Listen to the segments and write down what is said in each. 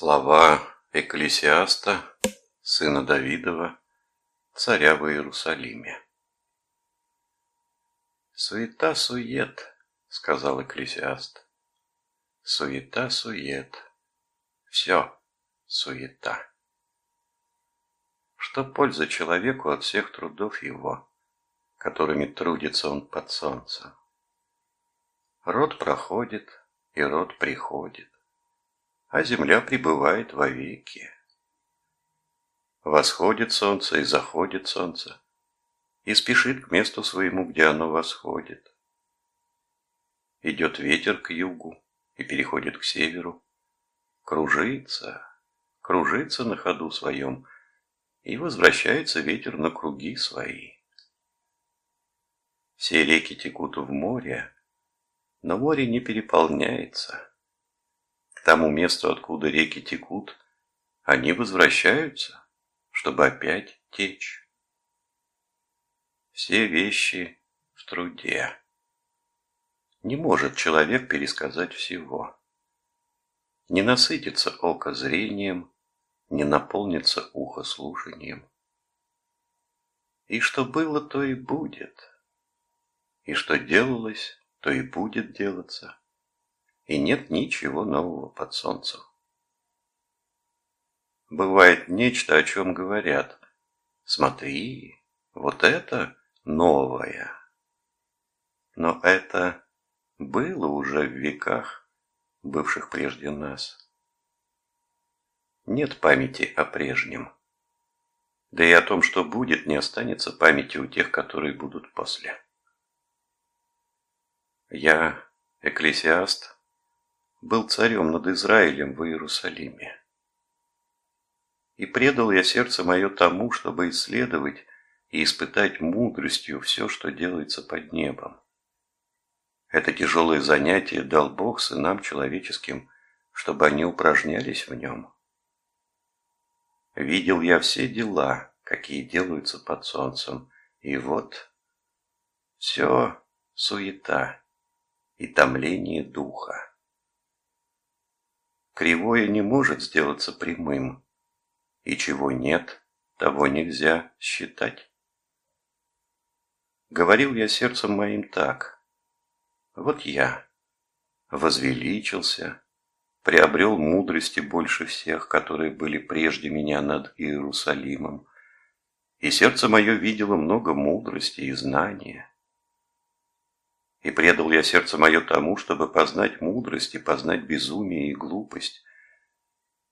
Слова Экклесиаста, сына Давидова, царя в Иерусалиме. «Суета-сует», — сказал Экклесиаст. «Суета-сует. Все суета. Что польза человеку от всех трудов его, которыми трудится он под солнцем? Род проходит, и род приходит а земля пребывает вовеки. Восходит солнце и заходит солнце, и спешит к месту своему, где оно восходит. Идет ветер к югу и переходит к северу, кружится, кружится на ходу своем, и возвращается ветер на круги свои. Все реки текут в море, но море не переполняется тому месту, откуда реки текут, они возвращаются, чтобы опять течь. Все вещи в труде. Не может человек пересказать всего. Не насытится око зрением, не наполнится ухо слушанием. И что было, то и будет. И что делалось, то и будет делаться и нет ничего нового под солнцем. Бывает нечто, о чем говорят. Смотри, вот это новое. Но это было уже в веках, бывших прежде нас. Нет памяти о прежнем. Да и о том, что будет, не останется памяти у тех, которые будут после. Я, экклесиаст, был царем над Израилем в Иерусалиме. И предал я сердце мое тому, чтобы исследовать и испытать мудростью все, что делается под небом. Это тяжелое занятие дал Бог сынам человеческим, чтобы они упражнялись в нем. Видел я все дела, какие делаются под солнцем, и вот все суета и томление духа. Кривое не может сделаться прямым, и чего нет, того нельзя считать. Говорил я сердцем моим так. Вот я возвеличился, приобрел мудрости больше всех, которые были прежде меня над Иерусалимом, и сердце мое видело много мудрости и знания. И предал я сердце мое тому, чтобы познать мудрость и познать безумие и глупость.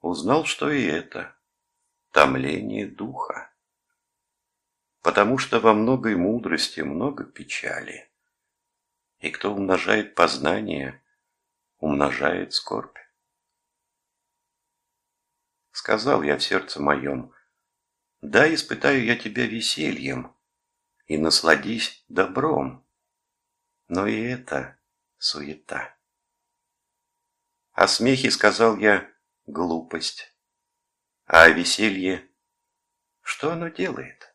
Узнал, что и это – томление духа. Потому что во многой мудрости много печали. И кто умножает познание, умножает скорбь. Сказал я в сердце моем, да, испытаю я тебя весельем, и насладись добром но и это суета. О смехе сказал я глупость, а о веселье что оно делает?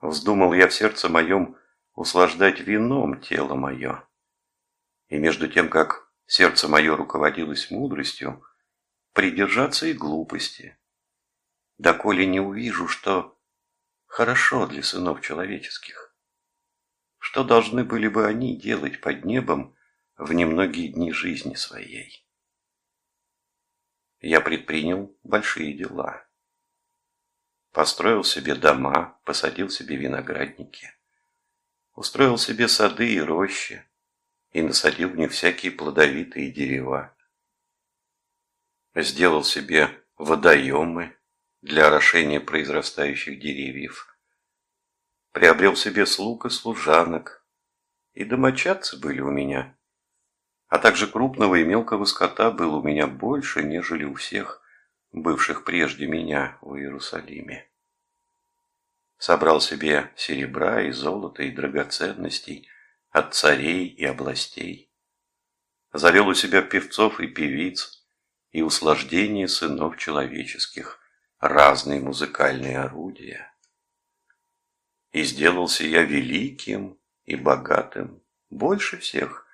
Вздумал я в сердце моем услаждать вином тело мое. И между тем, как сердце мое руководилось мудростью, придержаться и глупости, доколе не увижу, что хорошо для сынов человеческих. Что должны были бы они делать под небом в немногие дни жизни своей? Я предпринял большие дела. Построил себе дома, посадил себе виноградники. Устроил себе сады и рощи и насадил в них всякие плодовитые дерева. Сделал себе водоемы для орошения произрастающих деревьев приобрел себе слуг и служанок, и домочадцы были у меня. А также крупного и мелкого скота было у меня больше, нежели у всех, бывших прежде меня в Иерусалиме. Собрал себе серебра и золота и драгоценностей от царей и областей. Завел у себя певцов и певиц и услаждение сынов человеческих, разные музыкальные орудия. И сделался я великим и богатым, больше всех,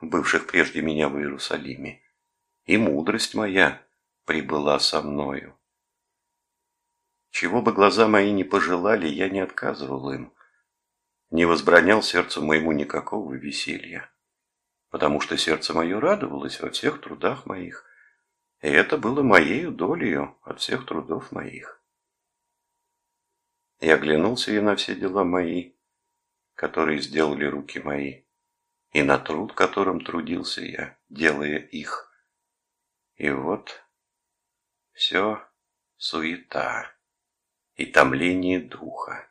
бывших прежде меня в Иерусалиме, и мудрость моя прибыла со мною. Чего бы глаза мои не пожелали, я не отказывал им, не возбранял сердцу моему никакого веселья, потому что сердце мое радовалось во всех трудах моих, и это было моею долею от всех трудов моих. И оглянулся я на все дела мои, которые сделали руки мои, и на труд, которым трудился я, делая их. И вот все суета и томление духа,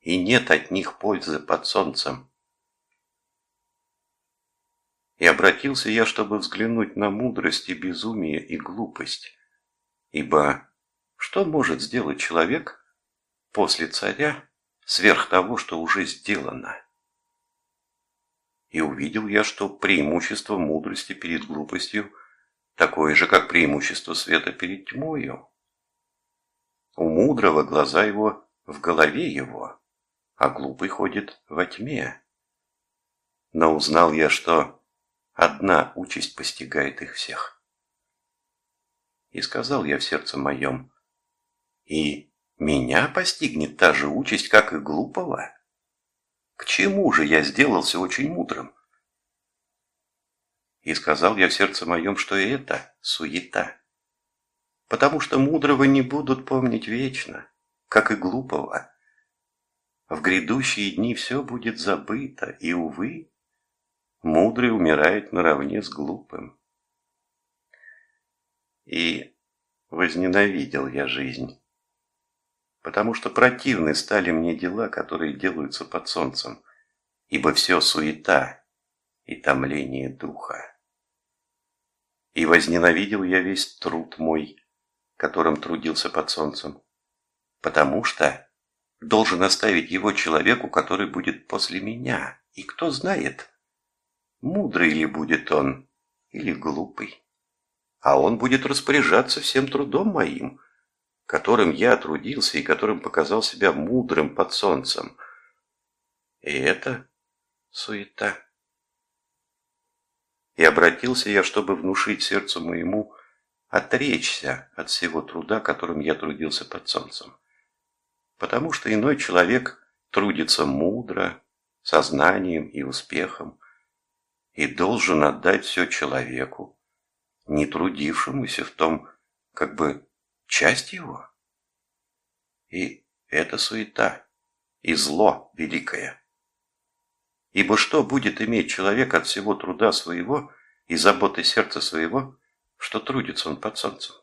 и нет от них пользы под солнцем. И обратился я, чтобы взглянуть на мудрость и безумие и глупость, ибо что может сделать человек после царя сверх того, что уже сделано? И увидел я, что преимущество мудрости перед глупостью такое же, как преимущество света перед тьмою. У мудрого глаза его в голове его, а глупый ходит во тьме. Но узнал я, что одна участь постигает их всех. И сказал я в сердце моем, и меня постигнет та же участь, как и глупого. К чему же я сделался очень мудрым? И сказал я в сердце моем, что это суета потому что мудрого не будут помнить вечно, как и глупого. В грядущие дни все будет забыто, и, увы, мудрый умирает наравне с глупым. И возненавидел я жизнь, потому что противны стали мне дела, которые делаются под солнцем, ибо все суета и томление духа. И возненавидел я весь труд мой, которым трудился под солнцем. Потому что должен оставить его человеку, который будет после меня. И кто знает, мудрый ли будет он или глупый. А он будет распоряжаться всем трудом моим, которым я трудился и которым показал себя мудрым под солнцем. И это суета. И обратился я, чтобы внушить сердцу моему, отречься от всего труда, которым я трудился под солнцем. Потому что иной человек трудится мудро, сознанием и успехом, и должен отдать все человеку, не трудившемуся в том, как бы, часть его. И это суета, и зло великое. Ибо что будет иметь человек от всего труда своего и заботы сердца своего, что трудится он под солнцем.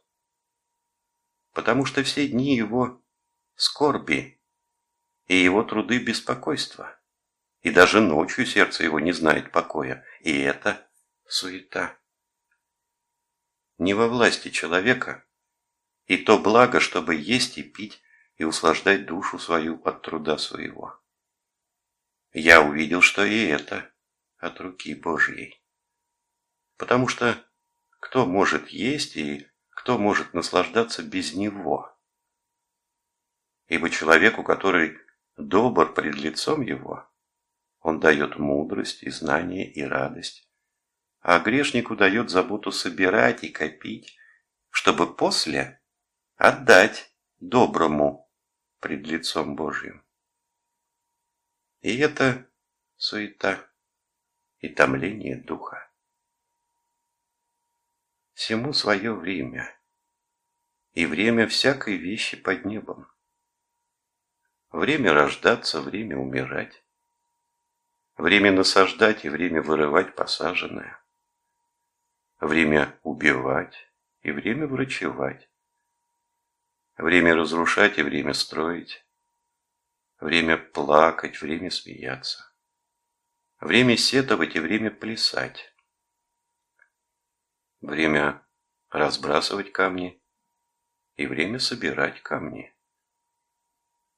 Потому что все дни его скорби и его труды беспокойства, и даже ночью сердце его не знает покоя, и это суета. Не во власти человека и то благо, чтобы есть и пить и услаждать душу свою от труда своего. Я увидел, что и это от руки Божьей. Потому что кто может есть и кто может наслаждаться без него? Ибо человеку, который добр пред лицом его, он дает мудрость и знание и радость, а грешнику дает заботу собирать и копить, чтобы после отдать доброму пред лицом Божьим. И это суета и томление духа. Всему свое время, и время всякой вещи под небом. Время рождаться, время умирать. Время насаждать и время вырывать посаженное. Время убивать и время врачевать. Время разрушать и время строить. Время плакать, время смеяться. Время сетовать и время плясать. Время разбрасывать камни и время собирать камни.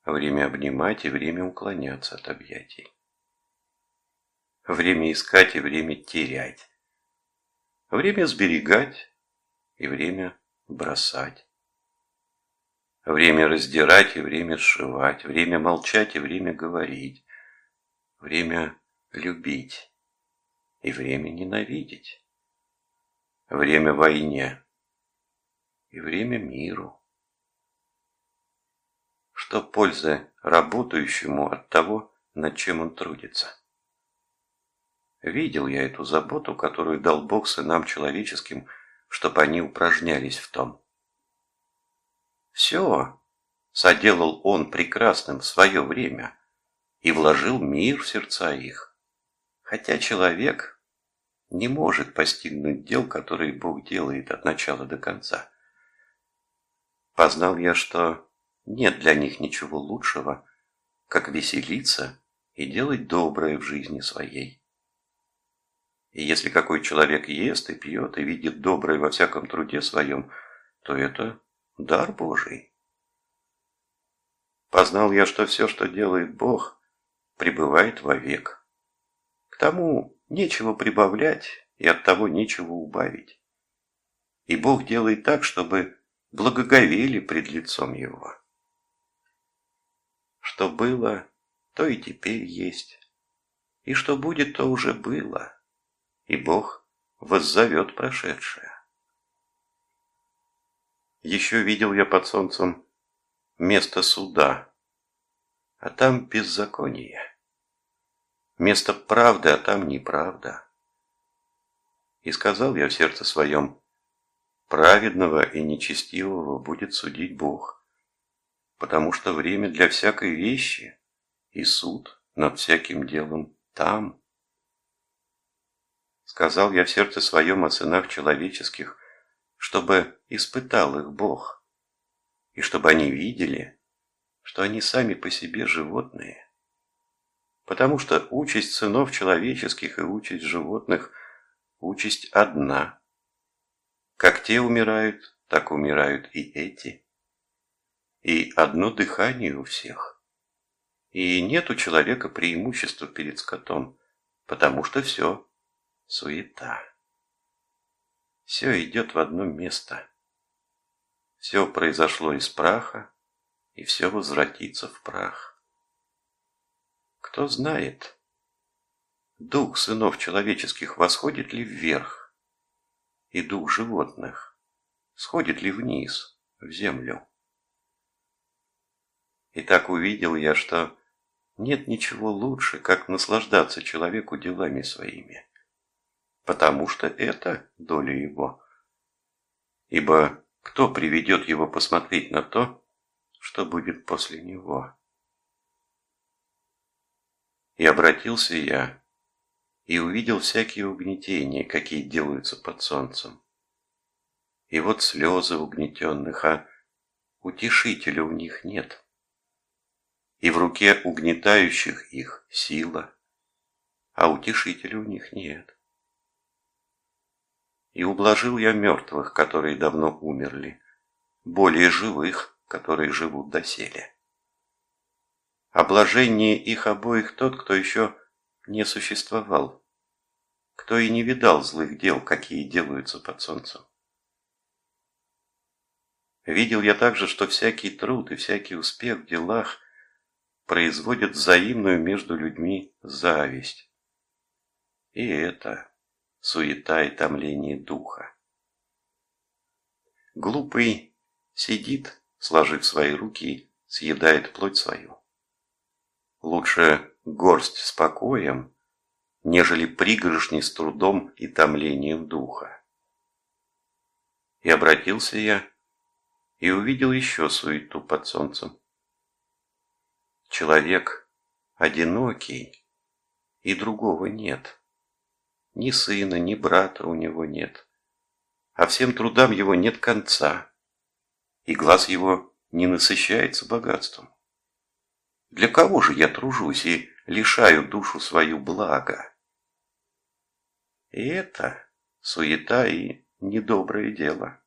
Время обнимать и время уклоняться от объятий. Время искать и время терять. Время сберегать и время бросать. Время раздирать и время сшивать. Время молчать и время говорить. Время любить и время ненавидеть. время войне и время миру. Что пользы работающему от того, над чем он трудится? Видел я эту заботу, которую дал Бог сынам человеческим, чтобы они упражнялись в том. Все соделал он прекрасным в свое время и вложил мир в сердца их. Хотя человек не может постигнуть дел, которые Бог делает от начала до конца. Познал я, что нет для них ничего лучшего, как веселиться и делать доброе в жизни своей. И если какой человек ест и пьет и видит доброе во всяком труде своем, то это дар Божий. Познал я, что все, что делает Бог, пребывает вовек. К тому нечего прибавлять и от того нечего убавить. И Бог делает так, чтобы благоговели пред лицом Его. Что было, то и теперь есть, и что будет, то уже было и Бог воззовет прошедшее. Еще видел я под солнцем место суда, а там беззаконие. Место правды, а там неправда. И сказал я в сердце своем, праведного и нечестивого будет судить Бог, потому что время для всякой вещи и суд над всяким делом там. Сказал я в сердце своем о сынах человеческих, чтобы испытал их Бог, и чтобы они видели, что они сами по себе животные. Потому что участь сынов человеческих и участь животных – участь одна. Как те умирают, так умирают и эти. И одно дыхание у всех. И нет у человека преимущества перед скотом, потому что все суета. Все идет в одно место. Все произошло из праха, и все возвратится в прах. Кто знает, дух сынов человеческих восходит ли вверх, и дух животных сходит ли вниз, в землю. И так увидел я, что нет ничего лучше, как наслаждаться человеку делами своими потому что это доля его. Ибо кто приведет его посмотреть на то, что будет после него? И обратился я, и увидел всякие угнетения, какие делаются под солнцем. И вот слезы угнетенных, а утешителя у них нет. И в руке угнетающих их сила, а утешителя у них нет. И ублажил я мертвых, которые давно умерли, более живых, которые живут доселе. Облажение их обоих тот, кто еще не существовал, кто и не видал злых дел, какие делаются под солнцем. Видел я также, что всякий труд и всякий успех в делах производят взаимную между людьми зависть. И это суета и томление духа. Глупый сидит, сложив свои руки, съедает плоть свою. Лучше горсть с нежели пригоршни с трудом и томлением духа. И обратился я, и увидел еще суету под солнцем. Человек одинокий, и другого нет. Ни сына, ни брата у него нет. А всем трудам его нет конца. И глаз его не насыщается богатством. Для кого же я тружусь и лишаю душу свою блага? И это суета и недоброе дело.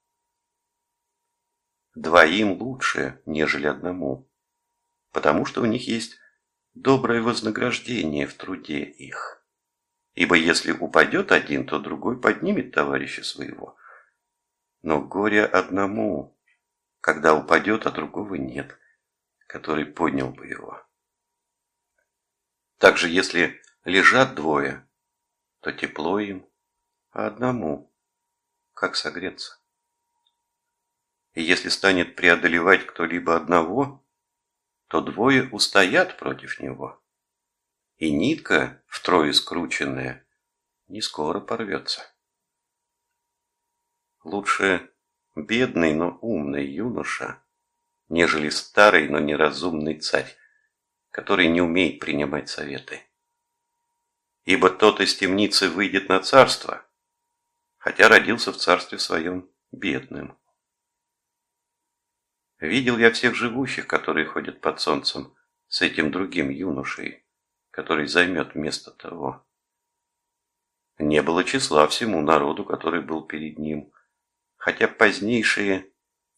Двоим лучше, нежели одному, потому что у них есть доброе вознаграждение в труде их. Ибо если упадет один, то другой поднимет товарища своего. Но горе одному, когда упадет, а другого нет, который поднял бы его. Также если лежат двое, то тепло им, а одному как согреться. И если станет преодолевать кто-либо одного, то двое устоят против него. И нитка, втрое скрученная, не скоро порвется. Лучше бедный, но умный юноша, нежели старый, но неразумный царь, который не умеет принимать советы. Ибо тот из темницы выйдет на царство, хотя родился в царстве своем бедным. Видел я всех живущих, которые ходят под солнцем, с этим другим юношей, который займет место того. Не было числа всему народу, который был перед ним, хотя позднейшие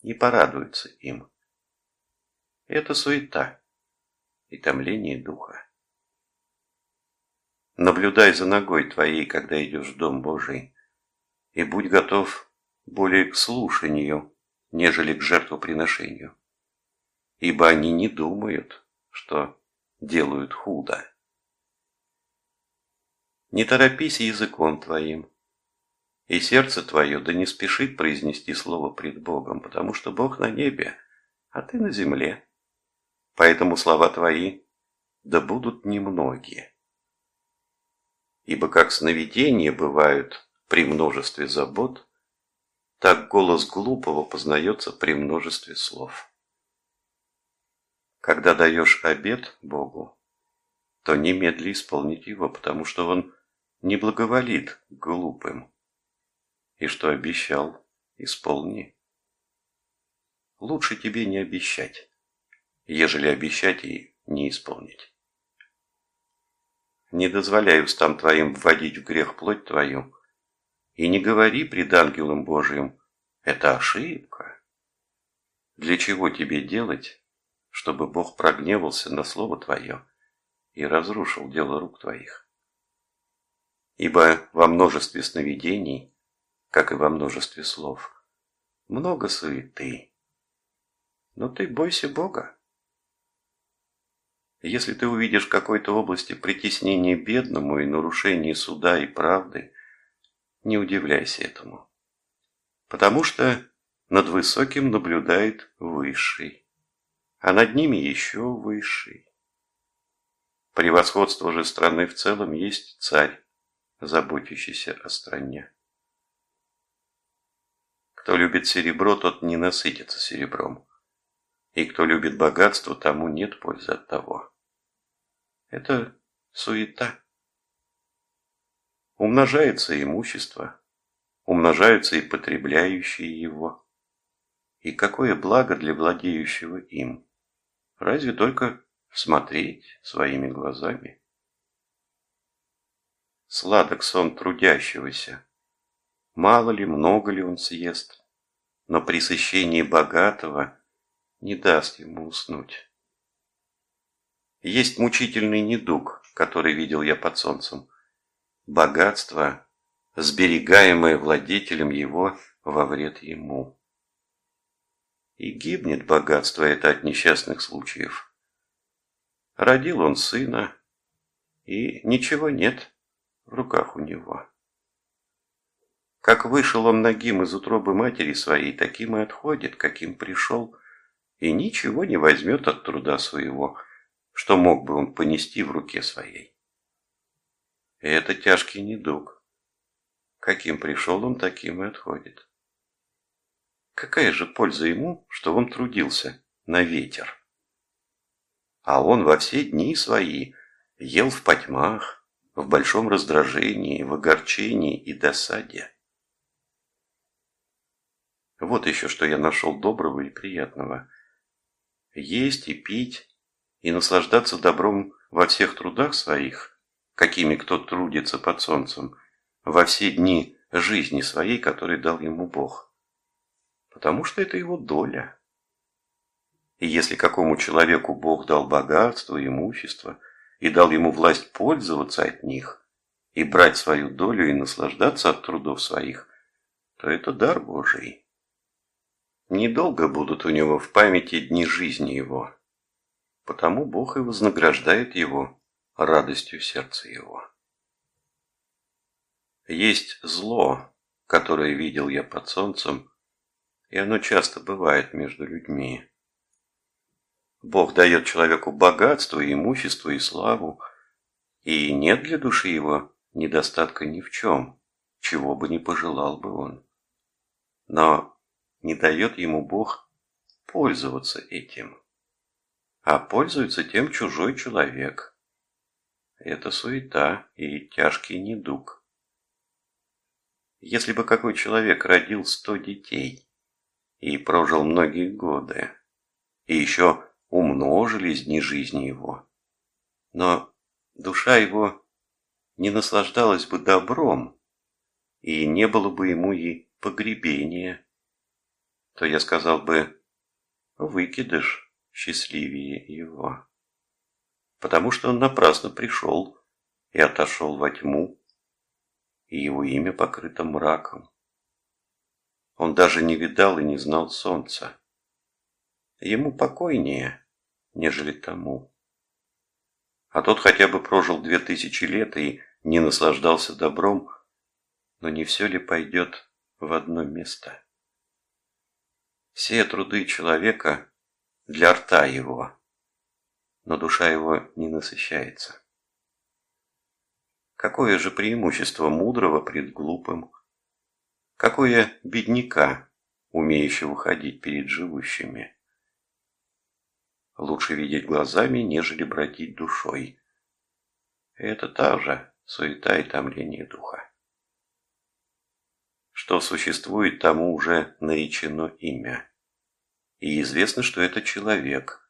не порадуются им. Это суета и томление духа. Наблюдай за ногой твоей, когда идешь в Дом Божий, и будь готов более к слушанию, нежели к жертвоприношению. Ибо они не думают, что делают худо. Не торопись языком твоим, и сердце твое да не спешит произнести слово пред Богом, потому что Бог на небе, а ты на земле. Поэтому слова твои да будут немногие. Ибо как сновидения бывают при множестве забот, так голос глупого познается при множестве слов. Когда даешь обед Богу, то немедли исполнить его, потому что он не благоволит глупым. И что обещал, исполни. Лучше тебе не обещать, ежели обещать и не исполнить. Не дозволяй устам твоим вводить в грех плоть твою, и не говори пред ангелом Божиим, это ошибка. Для чего тебе делать, чтобы Бог прогневался на слово твое и разрушил дело рук твоих? Ибо во множестве сновидений, как и во множестве слов, много суеты. Но ты бойся Бога. Если ты увидишь в какой-то области притеснение бедному и нарушение суда и правды, не удивляйся этому. Потому что над высоким наблюдает высший, а над ними еще высший. Превосходство же страны в целом есть царь, заботящийся о стране. Кто любит серебро, тот не насытится серебром. И кто любит богатство, тому нет пользы от того. Это суета умножается имущество, умножаются и потребляющие его. И какое благо для владеющего им? Разве только смотреть своими глазами? Сладок сон трудящегося. Мало ли, много ли он съест, но присыщение богатого не даст ему уснуть. Есть мучительный недуг, который видел я под солнцем богатство, сберегаемое владетелем его во вред ему. И гибнет богатство это от несчастных случаев. Родил он сына, и ничего нет в руках у него. Как вышел он нагим из утробы матери своей, таким и отходит, каким пришел, и ничего не возьмет от труда своего, что мог бы он понести в руке своей. И это тяжкий недуг. Каким пришел он, таким и отходит. Какая же польза ему, что он трудился на ветер? А он во все дни свои ел в потьмах, в большом раздражении, в огорчении и досаде. Вот еще что я нашел доброго и приятного. Есть и пить, и наслаждаться добром во всех трудах своих – какими кто трудится под солнцем, во все дни жизни своей, которые дал ему Бог. Потому что это его доля. И если какому человеку Бог дал богатство, имущество, и дал ему власть пользоваться от них, и брать свою долю и наслаждаться от трудов своих, то это дар Божий. Недолго будут у него в памяти дни жизни его, потому Бог и вознаграждает его радостью сердца его. Есть зло, которое видел я под солнцем, и оно часто бывает между людьми. Бог дает человеку богатство, и имущество, и славу, и нет для души его недостатка ни в чем, чего бы не пожелал бы он. Но не дает ему Бог пользоваться этим, а пользуется тем чужой человек. Это суета и тяжкий недуг. Если бы какой человек родил сто детей и прожил многие годы, и еще умножились дни жизни его, но душа его не наслаждалась бы добром, и не было бы ему и погребения, то я сказал бы, выкидыш счастливее его, потому что он напрасно пришел и отошел во тьму, и его имя покрыто мраком. Он даже не видал и не знал солнца. Ему покойнее, нежели тому. А тот хотя бы прожил две тысячи лет и не наслаждался добром, но не все ли пойдет в одно место? Все труды человека для рта его, но душа его не насыщается. Какое же преимущество мудрого пред глупым? Какое бедняка, умеющего ходить перед живущими? Лучше видеть глазами, нежели бродить душой. Это та же суета и томление духа. Что существует, тому уже наречено имя. И известно, что это человек,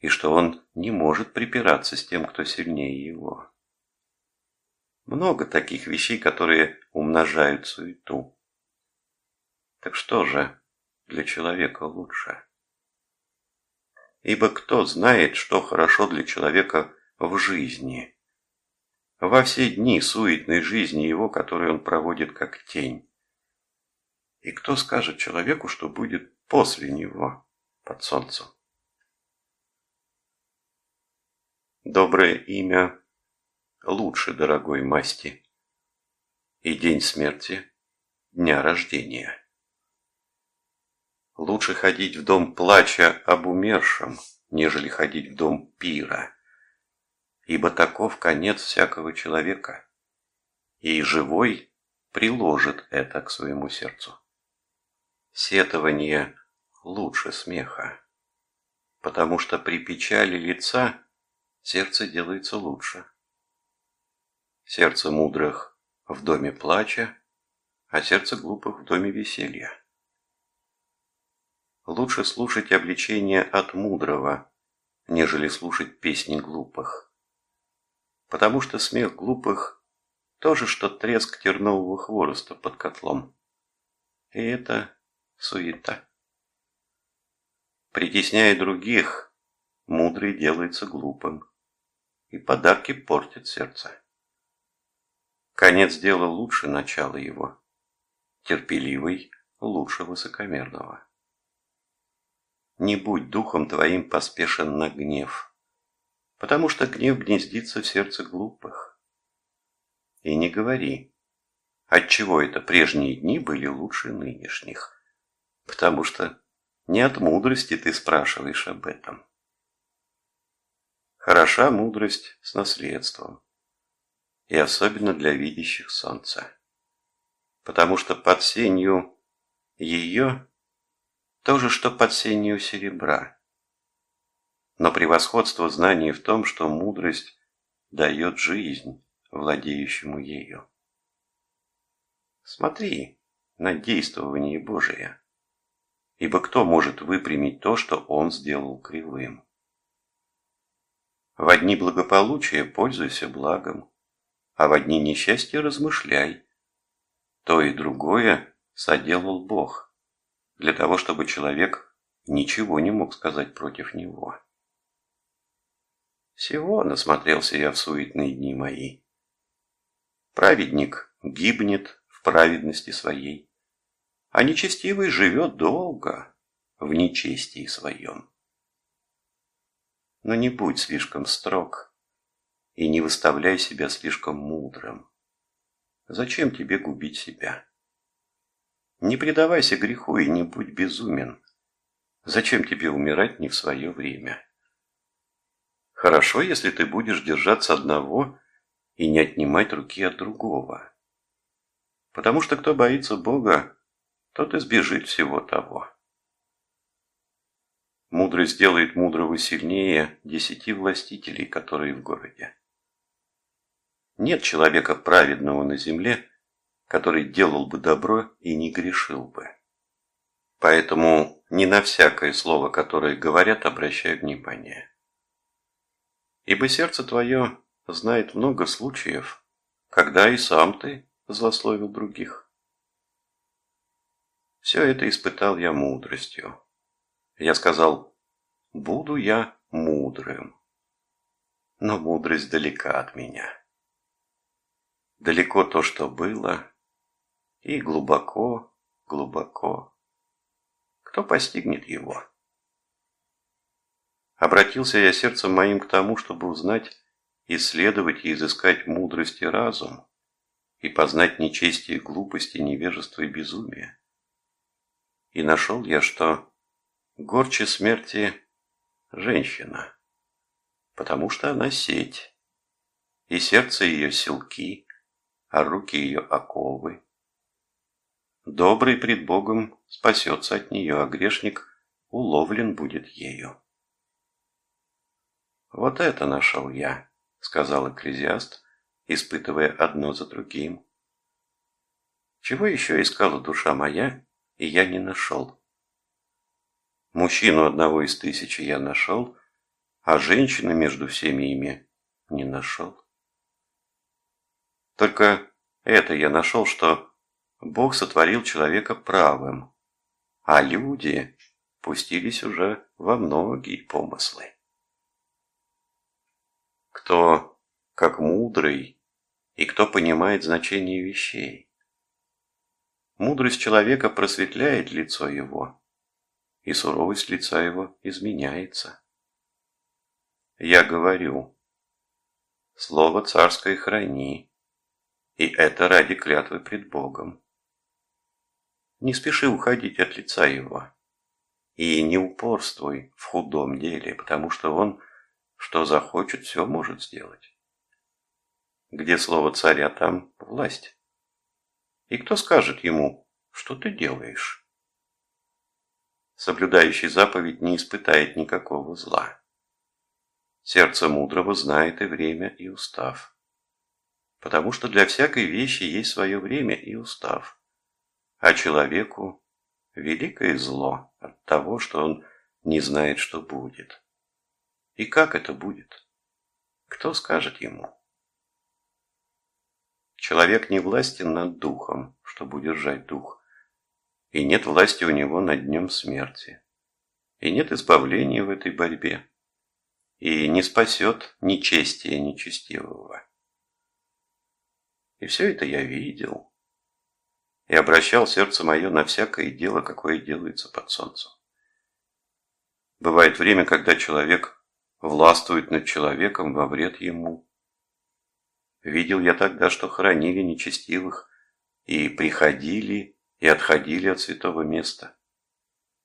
и что он не может припираться с тем, кто сильнее его. Много таких вещей, которые умножают суету. Так что же для человека лучше? Ибо кто знает, что хорошо для человека в жизни? Во все дни суетной жизни его, которую он проводит как тень. И кто скажет человеку, что будет после него под солнцем? Доброе имя лучше дорогой масти. И день смерти, дня рождения. Лучше ходить в дом плача об умершем, нежели ходить в дом пира, ибо таков конец всякого человека, и живой приложит это к своему сердцу. Сетование лучше смеха, потому что при печали лица сердце делается лучше. Сердце мудрых в доме плача, а сердце глупых в доме веселья. Лучше слушать обличение от мудрого, нежели слушать песни глупых. Потому что смех глупых – тоже что треск тернового хвороста под котлом. И это суета. Притесняя других, мудрый делается глупым, и подарки портят сердце. Конец дела лучше начала его. Терпеливый лучше высокомерного. Не будь духом твоим поспешен на гнев, потому что гнев гнездится в сердце глупых. И не говори, отчего это прежние дни были лучше нынешних, потому что не от мудрости ты спрашиваешь об этом. Хороша мудрость с наследством и особенно для видящих солнце. Потому что под сенью ее то же, что под сенью серебра. Но превосходство знаний в том, что мудрость дает жизнь владеющему ею. Смотри на действование Божие, ибо кто может выпрямить то, что Он сделал кривым? В одни благополучия пользуйся благом, а в одни несчастья размышляй. То и другое соделал Бог, для того, чтобы человек ничего не мог сказать против него. Всего насмотрелся я в суетные дни мои. Праведник гибнет в праведности своей, а нечестивый живет долго в нечестии своем. Но не будь слишком строг, и не выставляй себя слишком мудрым. Зачем тебе губить себя? Не предавайся греху и не будь безумен. Зачем тебе умирать не в свое время? Хорошо, если ты будешь держаться одного и не отнимать руки от другого. Потому что кто боится Бога, тот избежит всего того. Мудрость делает мудрого сильнее десяти властителей, которые в городе. Нет человека праведного на земле, который делал бы добро и не грешил бы. Поэтому не на всякое слово, которое говорят, обращай внимание. Ибо сердце твое знает много случаев, когда и сам ты злословил других. Все это испытал я мудростью. Я сказал, буду я мудрым. Но мудрость далека от меня. Далеко то, что было, и глубоко, глубоко. Кто постигнет его? Обратился я сердцем моим к тому, чтобы узнать, исследовать и изыскать мудрость и разум, и познать нечестие, глупости, невежество и безумие. И нашел я, что горче смерти женщина, потому что она сеть, и сердце ее селки, а руки ее оковы. Добрый пред Богом спасется от нее, а грешник уловлен будет ею. «Вот это нашел я», — сказал экклезиаст, испытывая одно за другим. «Чего еще искала душа моя, и я не нашел?» Мужчину одного из тысячи я нашел, а женщины между всеми ими не нашел. Только это я нашел, что Бог сотворил человека правым, а люди пустились уже во многие помыслы. Кто как мудрый и кто понимает значение вещей. Мудрость человека просветляет лицо его, и суровость лица его изменяется. Я говорю, слово царское храни, и это ради клятвы пред Богом. Не спеши уходить от лица его. И не упорствуй в худом деле, потому что он, что захочет, все может сделать. Где слово царя, там власть. И кто скажет ему, что ты делаешь? Соблюдающий заповедь не испытает никакого зла. Сердце мудрого знает и время, и устав. Потому что для всякой вещи есть свое время и устав а человеку великое зло от того, что он не знает, что будет. И как это будет? Кто скажет ему? Человек не властен над духом, чтобы удержать дух, и нет власти у него над днем смерти, и нет избавления в этой борьбе, и не спасет нечестие нечестивого. И все это я видел, и обращал сердце мое на всякое дело, какое делается под солнцем. Бывает время, когда человек властвует над человеком во вред ему. Видел я тогда, что хоронили нечестивых и приходили и отходили от святого места.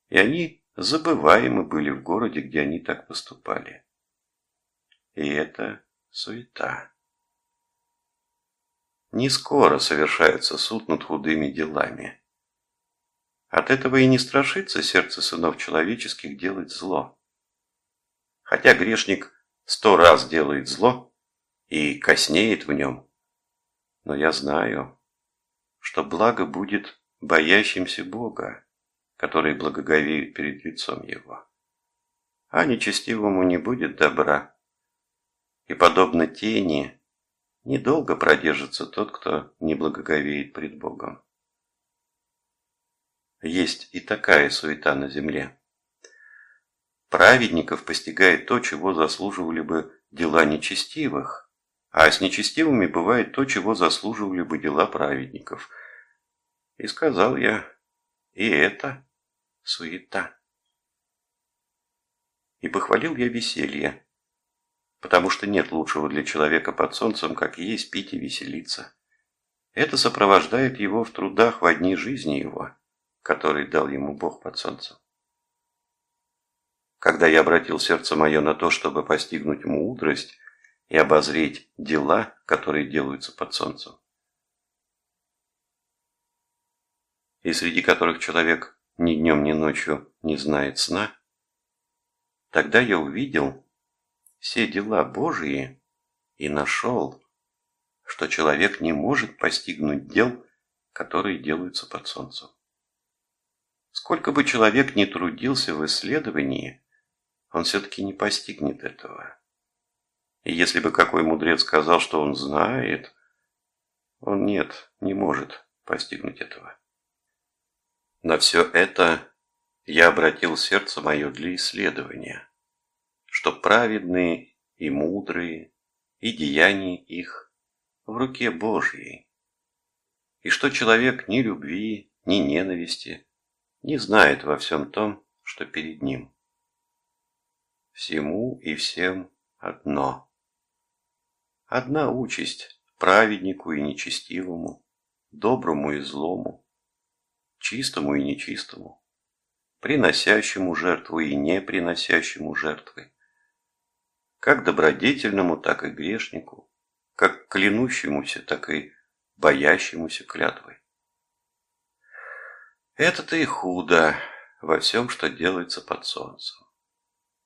И они забываемы были в городе, где они так поступали. И это суета. Не скоро совершается суд над худыми делами. От этого и не страшится сердце сынов человеческих делать зло. Хотя грешник сто раз делает зло и коснеет в нем, но я знаю, что благо будет боящимся Бога, который благоговеет перед лицом Его. А нечестивому не будет добра. И подобно тени, Недолго продержится тот, кто не благоговеет пред Богом. Есть и такая суета на земле. Праведников постигает то, чего заслуживали бы дела нечестивых, а с нечестивыми бывает то, чего заслуживали бы дела праведников. И сказал я, и это суета. И похвалил я веселье, потому что нет лучшего для человека под солнцем, как есть пить и веселиться. Это сопровождает его в трудах в одни жизни его, который дал ему Бог под солнцем. Когда я обратил сердце мое на то, чтобы постигнуть мудрость и обозреть дела, которые делаются под солнцем, и среди которых человек ни днем, ни ночью не знает сна, тогда я увидел все дела Божии и нашел, что человек не может постигнуть дел, которые делаются под солнцем. Сколько бы человек ни трудился в исследовании, он все-таки не постигнет этого. И если бы какой мудрец сказал, что он знает, он нет, не может постигнуть этого. На все это я обратил сердце мое для исследования, что праведные и мудрые, и деяния их в руке Божьей, и что человек ни любви, ни ненависти не знает во всем том, что перед ним. Всему и всем одно. Одна участь праведнику и нечестивому, доброму и злому, чистому и нечистому, приносящему жертву и не приносящему жертвы, как добродетельному, так и грешнику, как клянущемуся, так и боящемуся клятвы. Это-то и худо во всем, что делается под солнцем,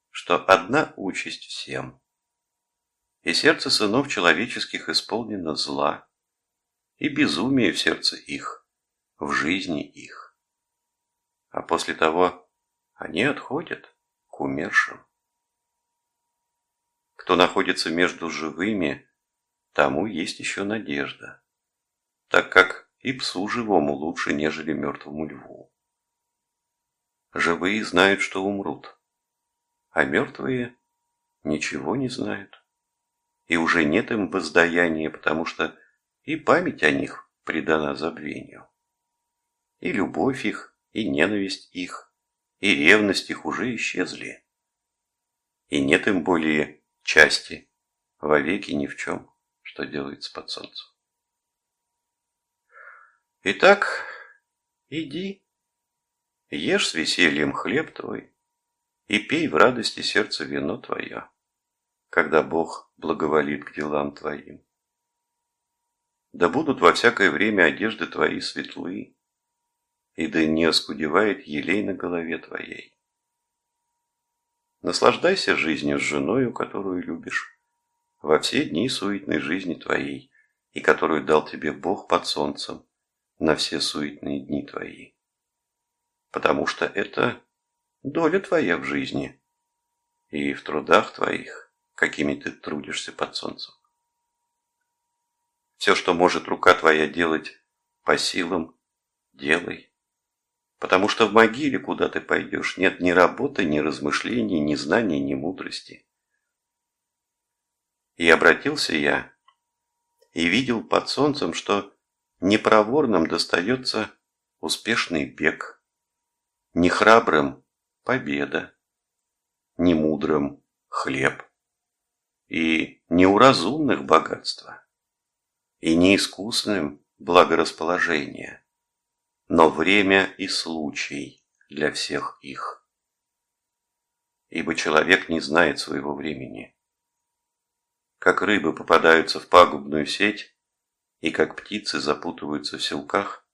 что одна участь всем. И сердце сынов человеческих исполнено зла, и безумие в сердце их, в жизни их. А после того они отходят к умершим. Кто находится между живыми, тому есть еще надежда, так как и псу живому лучше, нежели мертвому льву. Живые знают, что умрут, а мертвые ничего не знают. И уже нет им воздаяния, потому что и память о них предана забвению. И любовь их, и ненависть их, и ревность их уже исчезли. И нет им более части, вовеки ни в чем что делается под солнцем. Итак, иди, ешь с весельем хлеб твой и пей в радости сердца вино твое, когда Бог благоволит к делам твоим. Да будут во всякое время одежды твои светлы, и да не оскудевает елей на голове твоей. Наслаждайся жизнью с женою, которую любишь, во все дни суетной жизни твоей, и которую дал тебе Бог под солнцем на все суетные дни твои. Потому что это доля твоя в жизни и в трудах твоих, какими ты трудишься под солнцем. Все, что может рука твоя делать по силам, делай. Потому что в могиле, куда ты пойдешь, нет ни работы, ни размышлений, ни знаний, ни мудрости. И обратился я, и видел под солнцем, что непроворным достается успешный бег, не храбрым – победа, не мудрым – хлеб, и неуразумных – богатство, и неискусным – благорасположение, но время и случай для всех их. Ибо человек не знает своего времени – как рыбы попадаются в пагубную сеть, и как птицы запутываются в селках,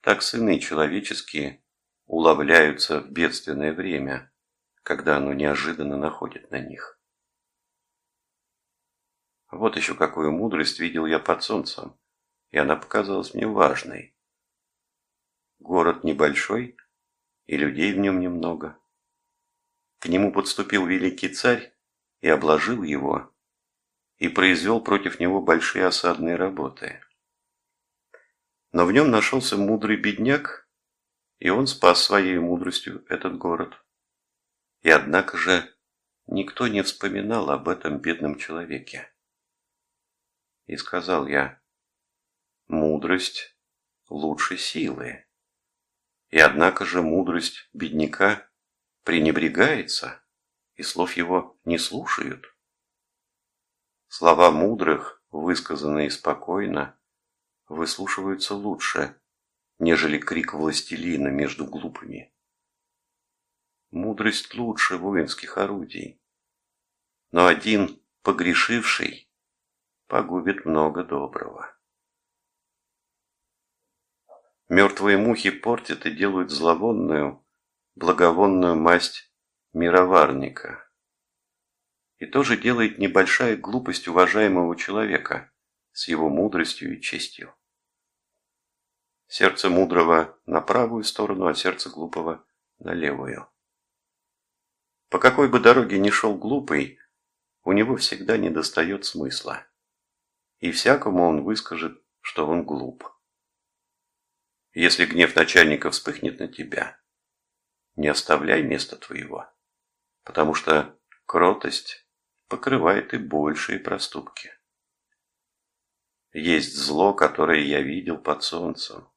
так сыны человеческие уловляются в бедственное время, когда оно неожиданно находит на них. Вот еще какую мудрость видел я под солнцем, и она показалась мне важной. Город небольшой, и людей в нем немного. К нему подступил великий царь и обложил его, и произвел против него большие осадные работы. Но в нем нашелся мудрый бедняк, и он спас своей мудростью этот город. И однако же никто не вспоминал об этом бедном человеке. И сказал я, мудрость лучше силы. И однако же мудрость бедняка пренебрегается, и слов его не слушают. Слова мудрых, высказанные спокойно, выслушиваются лучше, нежели крик властелина между глупыми. Мудрость лучше воинских орудий, но один погрешивший погубит много доброго. Мертвые мухи портят и делают зловонную, благовонную масть мироварника. И тоже делает небольшая глупость уважаемого человека с его мудростью и честью. Сердце мудрого на правую сторону, а сердце глупого на левую. По какой бы дороге ни шел глупый, у него всегда недостает смысла. И всякому он выскажет, что он глуп. Если гнев начальника вспыхнет на тебя, не оставляй места твоего, потому что кротость покрывает и большие проступки. Есть зло, которое я видел под солнцем.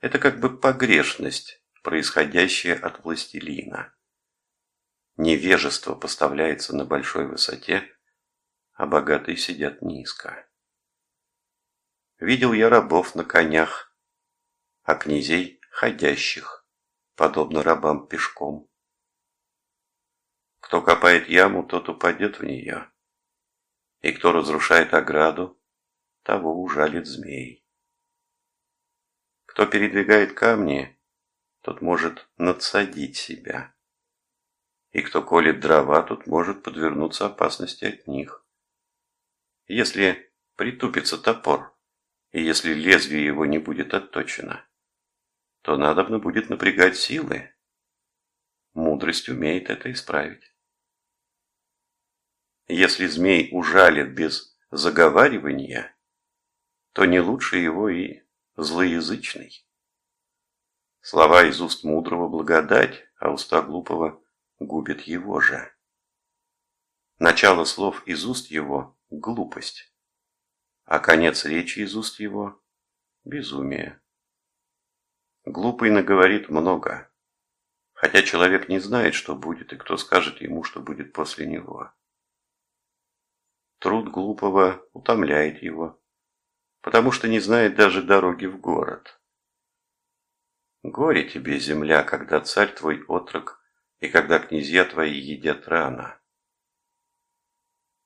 Это как бы погрешность, происходящая от властелина. Невежество поставляется на большой высоте, а богатые сидят низко. Видел я рабов на конях, а князей ходящих, подобно рабам пешком. Кто копает яму, тот упадет в нее, и кто разрушает ограду, того ужалит змей. Кто передвигает камни, тот может надсадить себя и кто колет дрова, тут может подвернуться опасности от них. Если притупится топор, и если лезвие его не будет отточено, то надобно будет напрягать силы. Мудрость умеет это исправить. Если змей ужалит без заговаривания, то не лучше его и злоязычный. Слова из уст мудрого благодать, а уста глупого губит его же. Начало слов из уст его – глупость, а конец речи из уст его – безумие. Глупый наговорит много, хотя человек не знает, что будет и кто скажет ему, что будет после него. Труд глупого утомляет его, потому что не знает даже дороги в город. Горе тебе, земля, когда царь твой отрок и когда князья твои едят рано.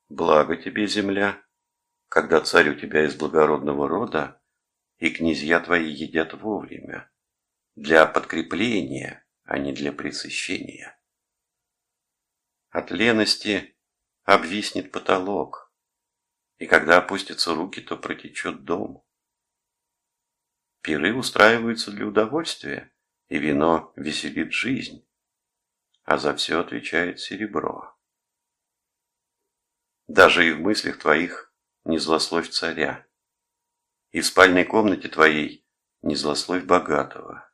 Благо тебе, земля, когда царь у тебя из благородного рода, и князья твои едят вовремя, для подкрепления, а не для пресыщения. От лености обвиснет потолок, и когда опустятся руки, то протечет дом. Пиры устраиваются для удовольствия, и вино веселит жизнь а за все отвечает серебро. Даже и в мыслях твоих не злословь царя, и в спальной комнате твоей не злословь богатого,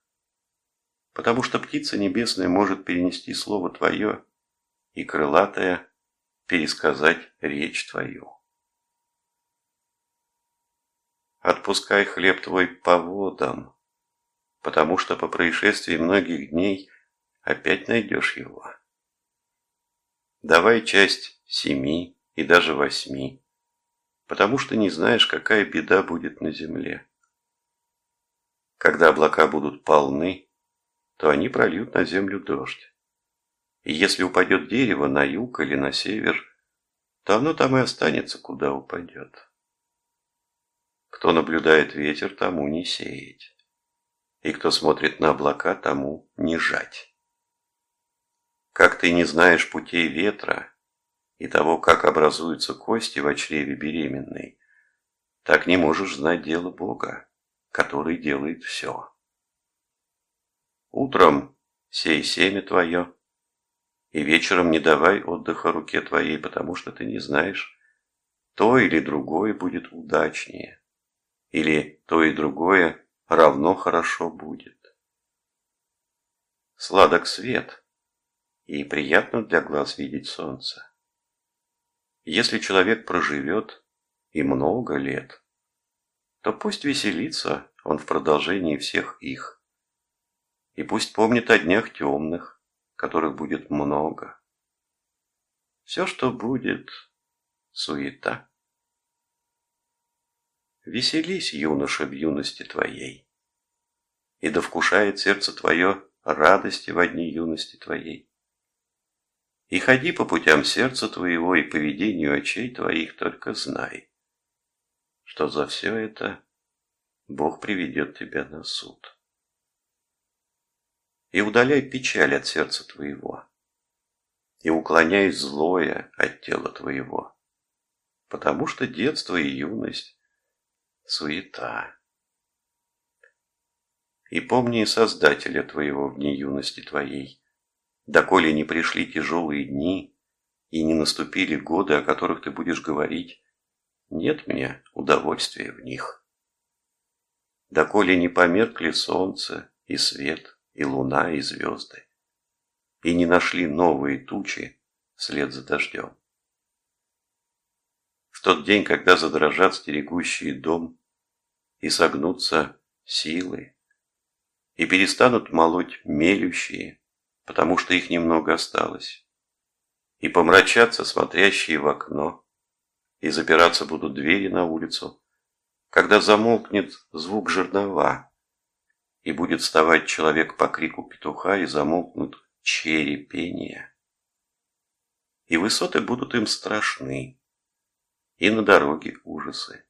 потому что птица небесная может перенести слово твое, и крылатая пересказать речь твою. Отпускай хлеб твой по водам, потому что по происшествии многих дней опять найдешь его. Давай часть семи и даже восьми, потому что не знаешь, какая беда будет на земле. Когда облака будут полны, то они прольют на землю дождь. И если упадет дерево на юг или на север, то оно там и останется, куда упадет. Кто наблюдает ветер, тому не сеять. И кто смотрит на облака, тому не жать. Как ты не знаешь путей ветра и того, как образуются кости в чреве беременной, так не можешь знать дело Бога, который делает все. Утром сей семя твое, и вечером не давай отдыха руке твоей, потому что ты не знаешь, то или другое будет удачнее, или то и другое равно хорошо будет. Сладок свет, и приятно для глаз видеть солнце. Если человек проживет и много лет, то пусть веселится он в продолжении всех их, и пусть помнит о днях темных, которых будет много. Все, что будет, суета. Веселись, юноша, в юности твоей, и да вкушает сердце твое радости в дни юности твоей. И ходи по путям сердца твоего и поведению очей твоих, только знай, что за все это Бог приведет тебя на суд. И удаляй печаль от сердца твоего, и уклоняй злое от тела твоего, потому что детство и юность – суета. И помни Создателя твоего в дни юности твоей, доколе не пришли тяжелые дни и не наступили годы, о которых ты будешь говорить, нет мне удовольствия в них. Доколе не померкли солнце и свет, и луна, и звезды, и не нашли новые тучи вслед за дождем. В тот день, когда задрожат стерегущие дом, и согнутся силы, и перестанут молоть мелющие, потому что их немного осталось. И помрачатся смотрящие в окно, и запираться будут двери на улицу, когда замолкнет звук жернова, и будет вставать человек по крику петуха, и замолкнут черепения. И высоты будут им страшны, и на дороге ужасы.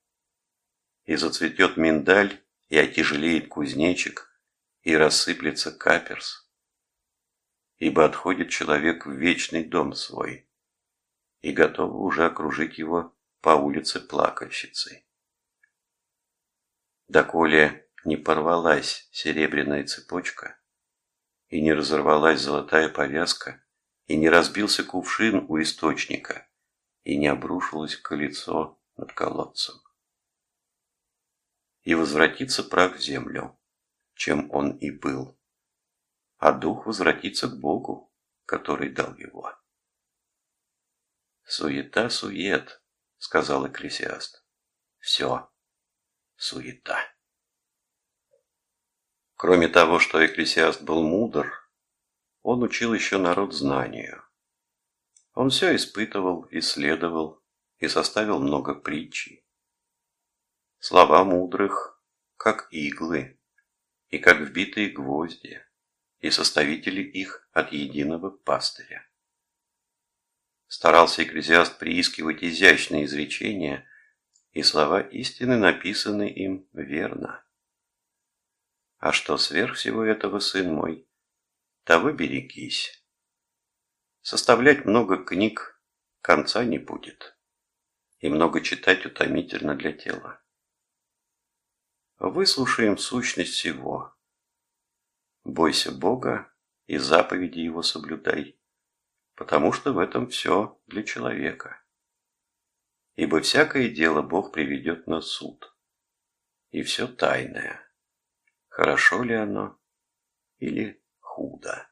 И зацветет миндаль, и отяжелеет кузнечик, и рассыплется каперс ибо отходит человек в вечный дом свой, и готова уже окружить его по улице плакальщицей. Доколе не порвалась серебряная цепочка, и не разорвалась золотая повязка, и не разбился кувшин у источника, и не обрушилось колесо над колодцем. И возвратится прах в землю, чем он и был а дух возвратится к Богу, который дал его. «Суета-сует», — сказал экклесиаст. «Все суета». Кроме того, что экклесиаст был мудр, он учил еще народ знанию. Он все испытывал, исследовал и составил много притчей. Слова мудрых, как иглы и как вбитые гвозди и составители их от единого пастыря. Старался экклезиаст приискивать изящные изречения, и слова истины написаны им верно. А что сверх всего этого, сын мой, того берегись. Составлять много книг конца не будет, и много читать утомительно для тела. Выслушаем сущность всего, Бойся Бога и заповеди Его соблюдай, потому что в этом все для человека. Ибо всякое дело Бог приведет на суд, и все тайное, хорошо ли оно или худо.